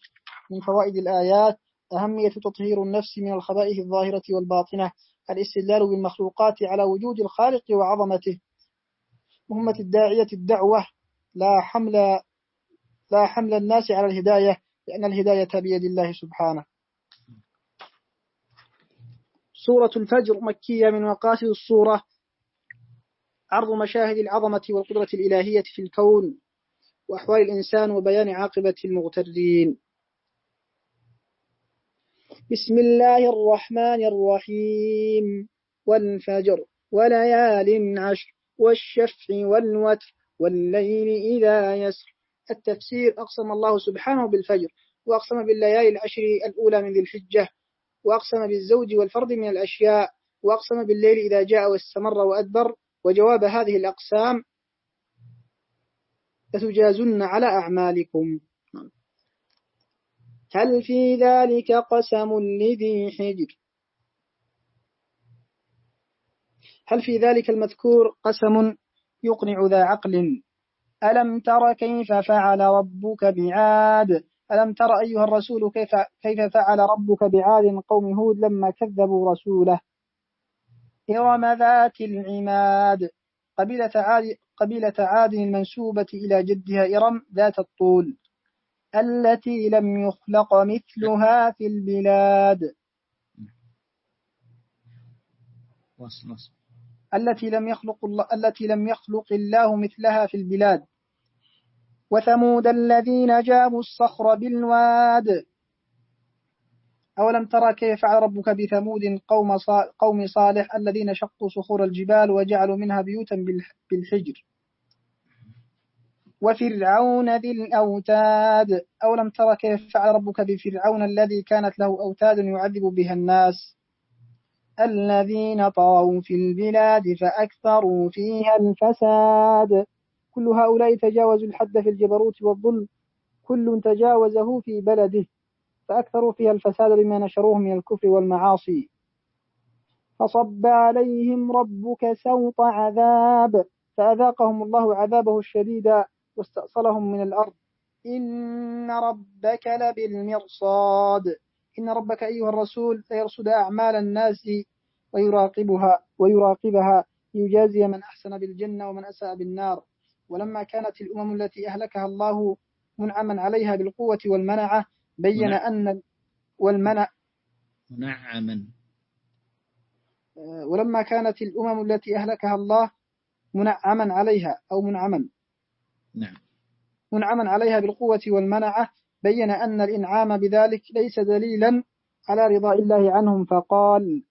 من فوائد الآيات أهمية تطهير النفس من الخبائث الظاهرة والباطنة الاستدلال بالمخلوقات على وجود الخالق وعظمته. مهمة الداعية الدعوة لا حمل لا حمل الناس على الهداية لأن الهداية بيد الله سبحانه. سورة الفجر مكية من مقاصد الصورة عرض مشاهد العظمة والقدرة الإلهية في الكون. وأحوال الإنسان وبيان عاقبة المغترين. بسم الله الرحمن الرحيم. والفجر وليال عشر. والشفع والوتر. والليل إذا يسر. التفسير أقسم الله سبحانه بالفجر وأقسم بالليالي العشر الأولى من ذي الحجة وأقسم بالزوج والفرد من الأشياء وأقسم بالليل إذا جاء واستمر وأدبر. وجواب هذه الأقسام لتجازن على أعمالكم. هل في ذلك قسم لذي حجر؟ هل في ذلك المذكور قسم يقنع ذا عقل؟ ألم تر كيف فعل ربك بعاد؟ ألم تر أيها الرسول كيف, كيف فعل ربك بعاد؟ قوم هود لما كذبوا رسوله. إرم ذات العماد. قبيلة عاد, قبيلة عاد المنسوبة إلى جدها إرم ذات الطول. التي لم يخلق مثلها في البلاد. التي لم يخلق الله التي لم يخلق الله مثلها في البلاد. وثمود الذين جابوا الصخر بالواد. أولم ترى كيف فعل ربك بثمود قوم قوم صالح الذين شقوا صخور الجبال وجعلوا منها بيوتا بالحجر؟ وفرعون ذي الأوتاد. أولم ترى كيف فعل ربك بفرعون الذي كانت له أوتاد يعذب بها الناس؟ الذين طغوا في البلاد فأكثروا فيها الفساد. كل هؤلاء تجاوزوا الحد في الجبروت والظلم كل تجاوزه في بلده فأكثروا فيها الفساد بما نشروه من الكفر والمعاصي. فصب عليهم ربك سوط عذاب فأذاقهم الله عذابه الشديد واستأصلهم من الأرض. إن ربك لبالمرصاد. إن ربك أيها الرسول ليرصد أعمال الناس ويراقبها ويراقبها ليجازي من أحسن بالجنة ومن أساء بالنار. ولما كانت الأمم التي أهلكها الله منعما عليها بالقوة والمنعة بين منع. أن والمنع منعما. آه، ولما كانت الأمم التي أهلكها الله منعما عليها أو منعما. نعم. منعما عليها بالقوة والمنعة بين أن الإنعام بذلك ليس دليلا على رضا الله عنهم فقال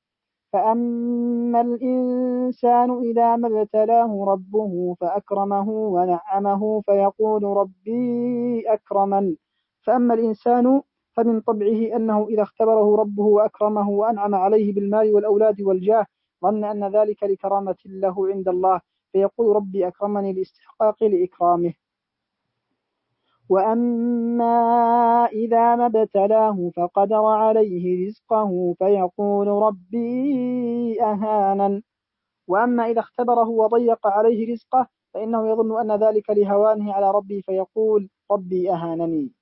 فأما الإنسان إذا ما ابتلاه ربه فأكرمه ونعمه فيقول ربي أكرمن فأما الإنسان فمن طبعه أنه إذا اختبره ربه وأكرمه وأنعم عليه بالمال والأولاد والجاه ظن أن ذلك لكرامة له عند الله فيقول ربي أكرمني لاستحقاق لإكرامه وأما إذا ما ابتلاه فقدر عليه رزقه فيقول ربي أهانا وأما إذا اختبره وضيق عليه رزقه فإنه يظن أن ذلك لهوانه على ربي فيقول ربي أهانني.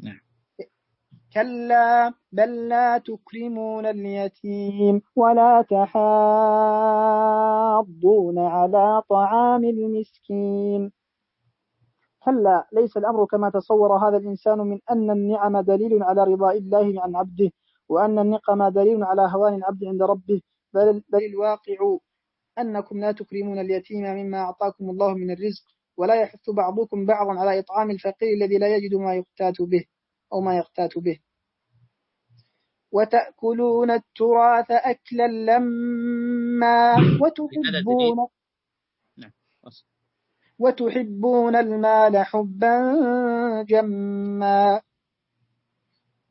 نعم. كلا بل لا تكرمون اليتيم ولا تحاضون على طعام المسكين. كلا ليس الأمر كما تصور هذا الإنسان من أن النعم دليل على رضاء الله عن عبده وأن النقم دليل على هوان العبد عند ربه. بل, بل الواقع أنكم لا تكرمون اليتيم مما أعطاكم الله من الرزق ولا يحث بعضكم بعضا على إطعام الفقير الذي لا يجد ما يقتات به أو ما يقتات به. وتأكلون التراث أكلا لما وتحبون وتحبون المال حبا جما.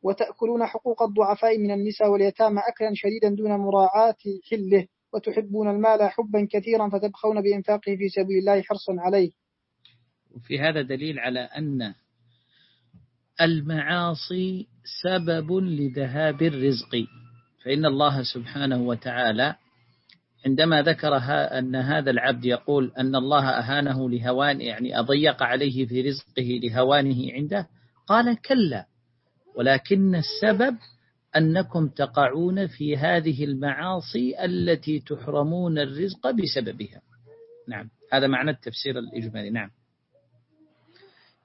وتأكلون حقوق الضعفاء من النساء واليتامى أكلا شديدا دون مراعاة حله. وتحبون المال حبا كثيرا فتبخون بإنفاقه في سبيل الله حرصا عليه. وفي هذا دليل على أن المعاصي سبب لذهاب الرزق. فإن الله سبحانه وتعالى عندما ذكر أن هذا العبد يقول أن الله أهانه لهوان يعني أضيق عليه في رزقه لهوانه عنده قال كلا. ولكن السبب أنكم تقعون في هذه المعاصي التي تحرمون الرزق بسببها. نعم. هذا معنى التفسير الإجمالي. نعم.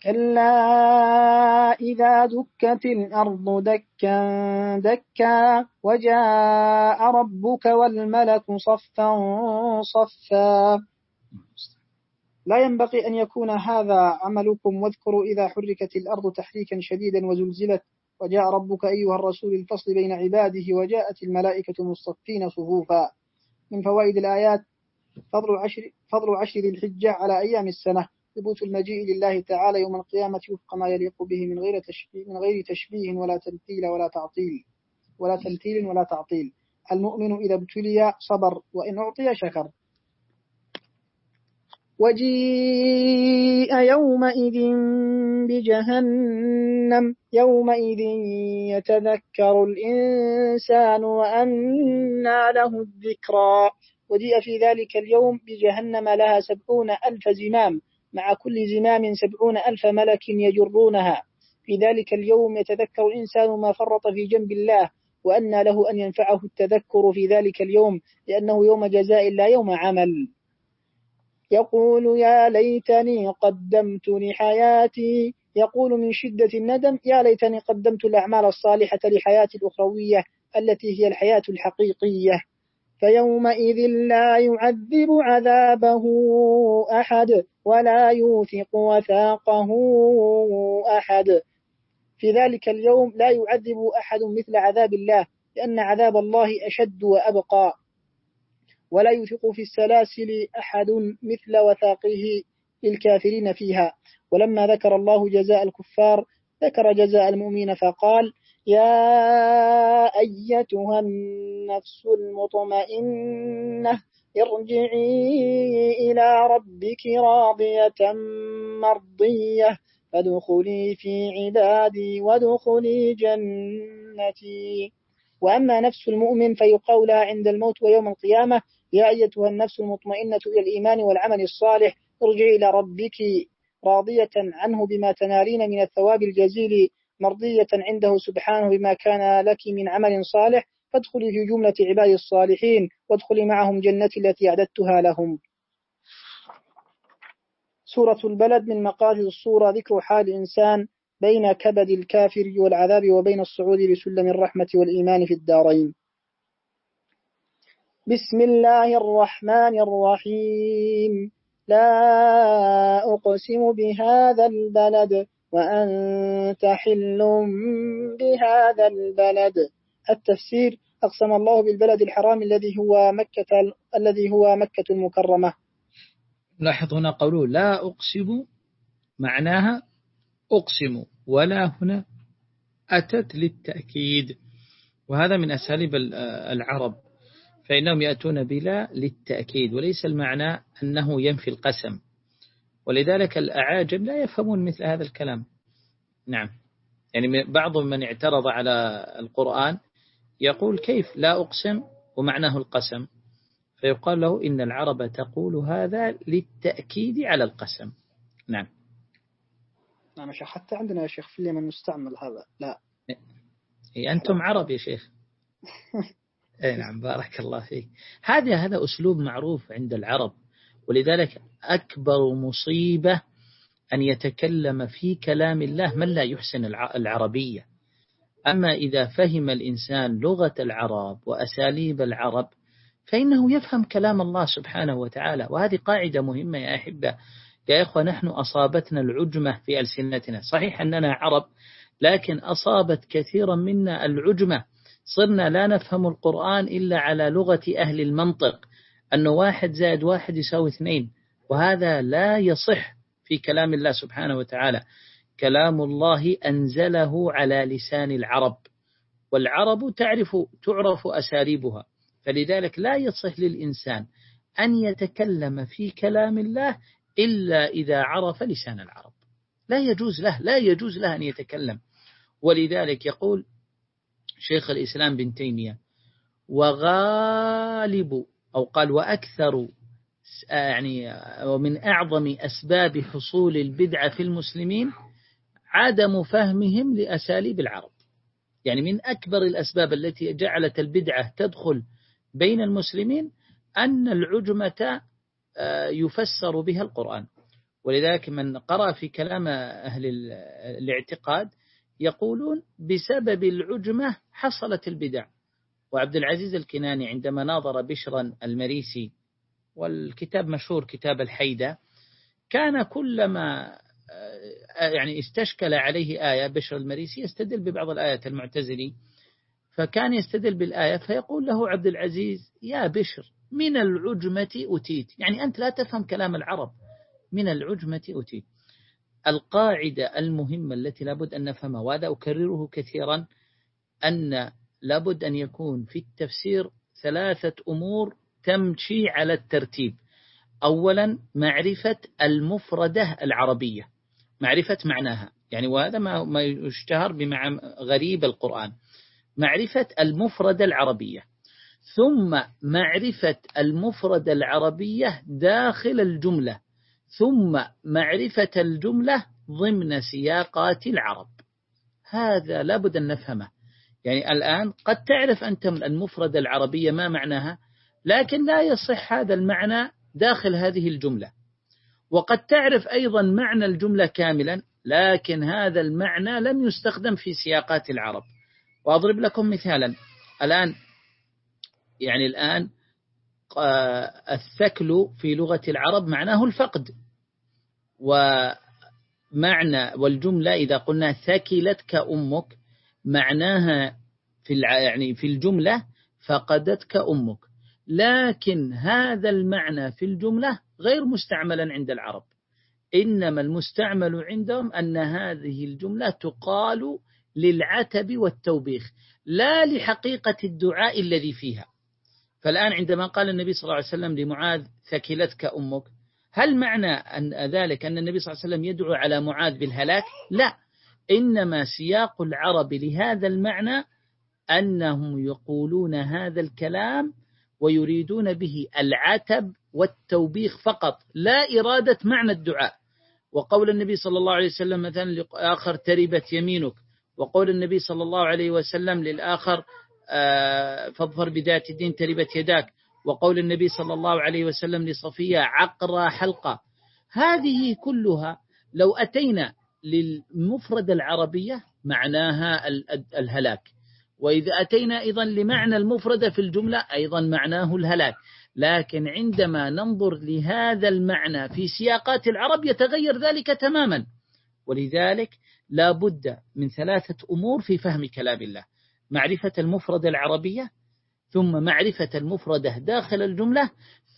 كلا إذا دكت الأرض دكا دكا وجاء ربك والملك صفا صفا. لا ينبغي أن يكون هذا عملكم واذكروا إذا حركت الأرض تحريكا شديدا وزلزلت وجاء ربك أيها الرسول الفصل بين عباده وجاءت الملائكة مصطفين صفوفا. من فوائد الآيات فضل عشر, فضل عشر الحجة على أيام السنة. ثبوت المجيء لله تعالى يوم القيامة وفق ما يليق به من غير تشبيه, من غير تشبيه ولا تمثيل ولا تعطيل. ولا تمثيل ولا تعطيل. المؤمن إذا ابتلي صبر وإن أعطي شكر. وجيء يومئذ بجهنم. يومئذ يتذكر الإنسان وأنى له الذكرى. وجيء في ذلك اليوم بجهنم لها سبعون ألف زمام. مع كل زمام سبعون ألف ملك يجرونها. في ذلك اليوم يتذكر الإنسان ما فرط في جنب الله وأن له أن ينفعه التذكر في ذلك اليوم لأنه يوم جزاء لا يوم عمل. يقول يا ليتني قدمت لحياتي. يقول من شدة الندم يا ليتني قدمت الأعمال الصالحة لحياتي الأخروية التي هي الحياة الحقيقية. فيومئذ لا يعذب عذابه أحد ولا يوثق وثاقه أحد. في ذلك اليوم لا يعذب أحد مثل عذاب الله لأن عذاب الله أشد وأبقى. ولا يثق في السلاسل أحد مثل وثاقه للكافرين فيها. ولما ذكر الله جزاء الكفار ذكر جزاء المؤمنين فقال يا أيتها النفس المطمئنة ارجعي إلى ربك راضية مرضية فادخلي في عبادي وادخلي جنتي وأما نفس المؤمن فيقول عند الموت ويوم القيامة يا أيتها النفس المطمئنة إلى الإيمان والعمل الصالح ارجعي إلى ربك راضية عنه بما تنالين من الثواب الجزيل مرضية عنده سبحانه بما كان لك من عمل صالح فادخلي في جملة عباد الصالحين وادخلي معهم جنتي التي أعددتها لهم. سورة البلد من مقاصد الصورة ذكر حال الإنسان بين كبد الكافر والعذاب وبين الصعود لسلم الرحمة والإيمان في الدارين. بسم الله الرحمن الرحيم. لا أقسم بهذا البلد. وأنت حل بهذا البلد. التفسير أقسم الله بالبلد الحرام الذي هو مكة الذي هو مكة المكرمة. لاحظ هنا قوله لا أقسم معناها أقسم ولا هنا أتت للتأكيد. وهذا من أساليب العرب فإنهم يأتون بلا للتأكيد وليس المعنى أنه ينفي القسم. ولذلك الأعاجم لا يفهمون مثل هذا الكلام. نعم. يعني بعض من اعترض على القرآن يقول كيف لا أقسم ومعناه القسم. فيقال له إن العرب تقول هذا للتأكيد على القسم. نعم. نعم شيخ حتى عندنا يا شيخ في اليمن نستعمل هذا. لا. إيه أنتم عرب يا شيخ. (laughs) إي نعم بارك الله فيك. هذا هذا أسلوب معروف عند العرب. ولذلك أكبر مصيبة أن يتكلم في كلام الله من لا يحسن العربية. أما إذا فهم الإنسان لغة العرب وأساليب العرب فإنه يفهم كلام الله سبحانه وتعالى. وهذه قاعدة مهمة يا أحبة. يا إخوة نحن أصابتنا العجمة في ألسنتنا. صحيح أننا عرب لكن أصابت كثيرا منا العجمة. صرنا لا نفهم القرآن إلا على لغة أهل المنطق. أنه واحد زائد واحد يساوي اثنين. وهذا لا يصح في كلام الله سبحانه وتعالى. كلام الله أنزله على لسان العرب والعرب تعرف تعرف أساليبها. فلذلك لا يصح للإنسان أن يتكلم في كلام الله إلا إذا عرف لسان العرب. لا يجوز له لا يجوز له أن يتكلم. ولذلك يقول شيخ الإسلام بن تيمية وغالب أو قال وأكثر يعني ومن أعظم أسباب حصول البدعة في المسلمين عدم فهمهم لأساليب العرب. يعني من أكبر الأسباب التي جعلت البدعة تدخل بين المسلمين أن العجمة آه، يفسر بها القرآن. ولذلك من قرأ في كلام أهل الاعتقاد يقولون بسبب العجمة حصلت البدع. وعبد العزيز الكناني عندما ناظر بشرا المريسي والكتاب مشهور كتاب الحيدة. كان كلما آه، يعني استشكل عليه آية بشر المريسي يستدل ببعض الآيات المعتزلي فكان يستدل بالآية فيقول له عبد العزيز يا بشر من العجمة أتيت يعني أنت لا تفهم كلام العرب. من العجمة أتيت القاعدة المهمة التي لابد أن نفهمها وهذا أكرره كثيرا أن لابد أن يكون في التفسير ثلاثة أمور تمشي على الترتيب. أولا معرفة المفردة العربية. معرفة معناها. يعني وهذا ما ما يشتهر بمعنى غريب القرآن. معرفة المفردة العربية. ثم معرفة المفردة العربية داخل الجملة. ثم معرفة الجملة ضمن سياقات العرب. هذا لابد أن نفهمه. يعني الآن قد تعرف أنت المفردة العربية ما معناها؟ لكن لا يصح هذا المعنى داخل هذه الجملة. وقد تعرف أيضا معنى الجملة كاملا لكن هذا المعنى لم يستخدم في سياقات العرب. وأضرب لكم مثالا. الآن يعني الآن آه، الثكل في لغة العرب معناه الفقد. ومعنى والجملة إذا قلنا ثكلتك أمك معناها في يعني في الجملة فقدتك أمك. لكن هذا المعنى في الجملة غير مستعملا عند العرب. إنما المستعمل عندهم أن هذه الجملة تقال للعتب والتوبيخ لا لحقيقة الدعاء الذي فيها. فالآن عندما قال النبي صلى الله عليه وسلم لمعاذ ثكلتك أمك هل معنى أن ذلك أن النبي صلى الله عليه وسلم يدعو على معاذ بالهلاك؟ لا. إنما سياق العرب لهذا المعنى أنهم يقولون هذا الكلام ويريدون به العتب والتوبيخ فقط لا إرادة معنى الدعاء. وقول النبي صلى الله عليه وسلم مثلا لآخر تربت يمينك وقول النبي صلى الله عليه وسلم للآخر آه، فاظفر بذات الدين تربت يداك وقول النبي صلى الله عليه وسلم لصفية عقرى حلقة. هذه كلها لو أتينا للمفرد العربية معناها الهلاك. وإذا أتينا أيضا لمعنى المفردة في الجملة أيضا معناه الهلاك. لكن عندما ننظر لهذا المعنى في سياقات العرب يتغير ذلك تماما. ولذلك لا بد من ثلاثة أمور في فهم كلام الله. معرفة المفردة العربية ثم معرفة المفردة داخل الجملة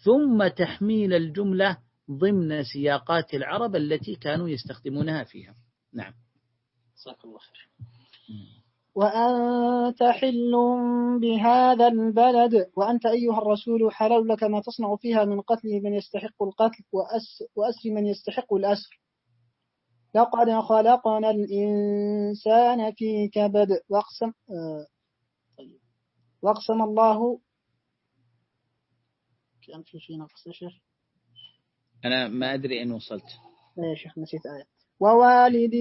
ثم تحميل الجملة ضمن سياقات العرب التي كانوا يستخدمونها فيها. نعم. جزاك الله خير. وأنت حل بهذا البلد وأنت أيها الرسول حلال لك ما تصنع فيها من قتل من يستحق القتل وأس وأسر من يستحق الأسر. لقد خلقنا الإنسان في كبد. واقسم آه طيب. واقسم الله. كان في شيء نقص يا شيخ. أنا ما أدري إن وصلت. يا شيخ نسيت آية. ووالد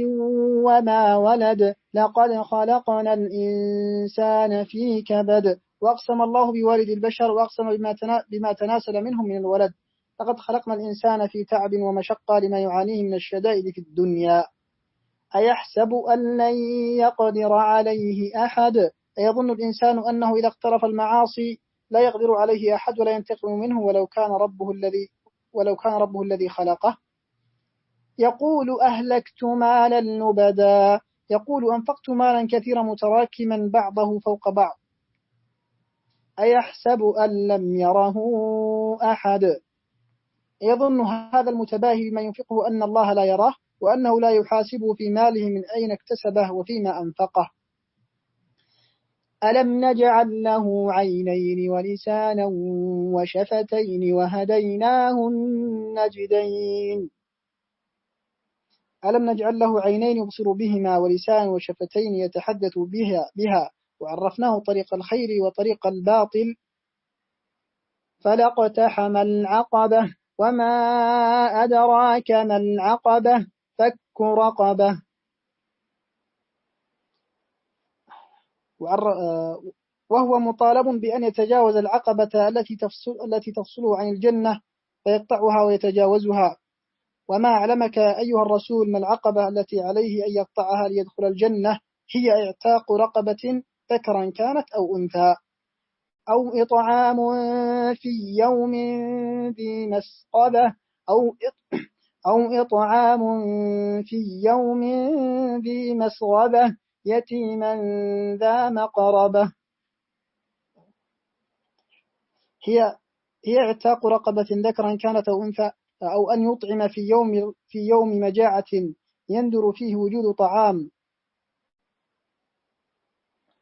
وما ولد لقد خلقنا الإنسان في كبد. وأقسم الله بوالد البشر وأقسم بما تناسل منهم من الولد. لقد خلقنا الإنسان في تعب ومشقة لما يعانيه من الشدائد في الدنيا. أيحسب أن لن يقدر عليه أحد؟ أيظن الإنسان أنه إذا اقترف المعاصي لا يقدر عليه أحد ولا ينتقم منه ولو كان ربه الذي ولو كان ربه الذي خلقه. يقول أهلكت مالا لبدا. يقول أنفقت مالا كثيرا متراكما بعضه فوق بعض. أيحسب أن لم يره أحد. يظن هذا المتباهي بما ينفقه أن الله لا يراه وأنه لا يحاسبه في ماله من أين اكتسبه وفيما أنفقه. ألم نجعل له عينين ولسانا وشفتين وهديناه النجدين؟ ألم نجعل له عينين يبصر بهما ولسان وشفتين يتحدث بها, بها؟ وعرفناه طريق الخير وطريق الباطل. فلقتحم العقبة وما أدراك ما العقبة؟ فك رقبة. وهو مطالب بأن يتجاوز العقبة التي تفصل التي تفصله عن الجنة فيقطعها ويتجاوزها. وما أعلمك أيها الرسول ما العقبة التي عليه أن يقطعها ليدخل الجنة هي اعتاق رقبة ذكرا كانت أو أنثى أو إطعام في يوم ذي مسقبة أو أو إطعام في يوم ذي مسغبة يتيما ذا مقربة هي هي اعتاق رقبة ذكرا كانت أو أنثى أو أن يطعم في يوم في يوم مجاعة يندر فيه وجود طعام.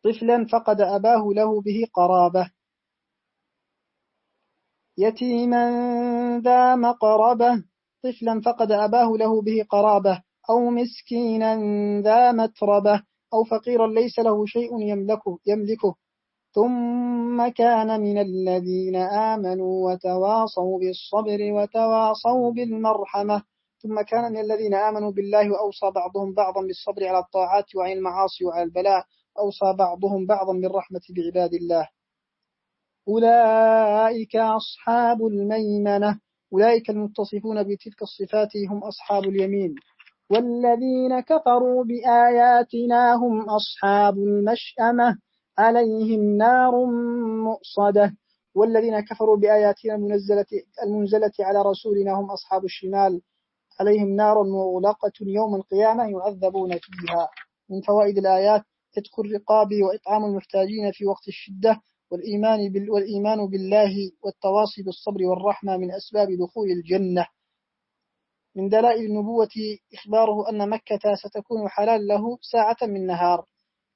طفلا فقد أباه له به قرابة. يتيما ذا مقربة. طفلا فقد أباه له به قرابة. أو مسكينا ذا متربة. أو فقيرا ليس له شيء يملكه, يملكه. ثم كان من الذين آمنوا وتواصوا بالصبر وتواصوا بالمرحمة. ثم كان من الذين آمنوا بالله وأوصى بعضهم بعضا بالصبر على الطاعات وعن المعاصي وعلى البلاء أوصى بعضهم بعضا بالرحمة بعباد الله. أولئك أصحاب الميمنة. أولئك المتصفون بتلك الصفات هم أصحاب اليمين. والذين كفروا بآياتنا هم أصحاب المشأمة. عليهم نار مؤصدة والذين كفروا بآياتنا المنزلة, المنزلة على رسولنا هم أصحاب الشمال. عليهم نار مغلقة يوم القيامة يعذبون فيها. من فوائد الآيات تدك الرقاب وإطعام المحتاجين في وقت الشدة والإيمان, بال والإيمان بالله والتواصي بالصبر والرحمة من أسباب دخول الجنة. من دلائل النبوة إخباره أن مكة ستكون حلال له ساعة من نهار.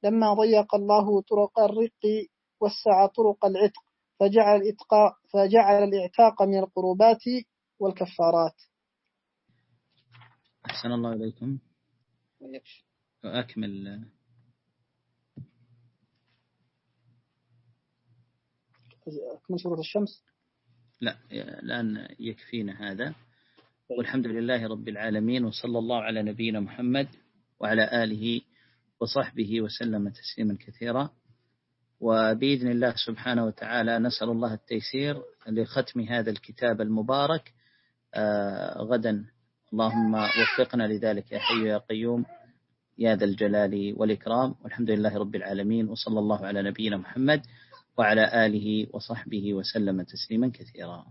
لما ضيق الله طرق الرق وسع طرق العتق فجعل الإتقاء فجعل الإعتاق من القربات والكفارات. أحسن الله إليكم. وأكمل. من سورة الشمس؟ لا الآن يكفينا هذا. والحمد لله رب العالمين وصلى الله على نبينا محمد وعلى آله وصحبه وسلم تسليما كثيرا. وبإذن الله سبحانه وتعالى نسأل الله التيسير لختم هذا الكتاب المبارك. آه غدا. اللهم وفقنا لذلك يا حي يا قيوم. يا ذا الجلال والإكرام. والحمد لله رب العالمين. وصلى الله على نبينا محمد وعلى آله وصحبه وسلم تسليما كثيرا.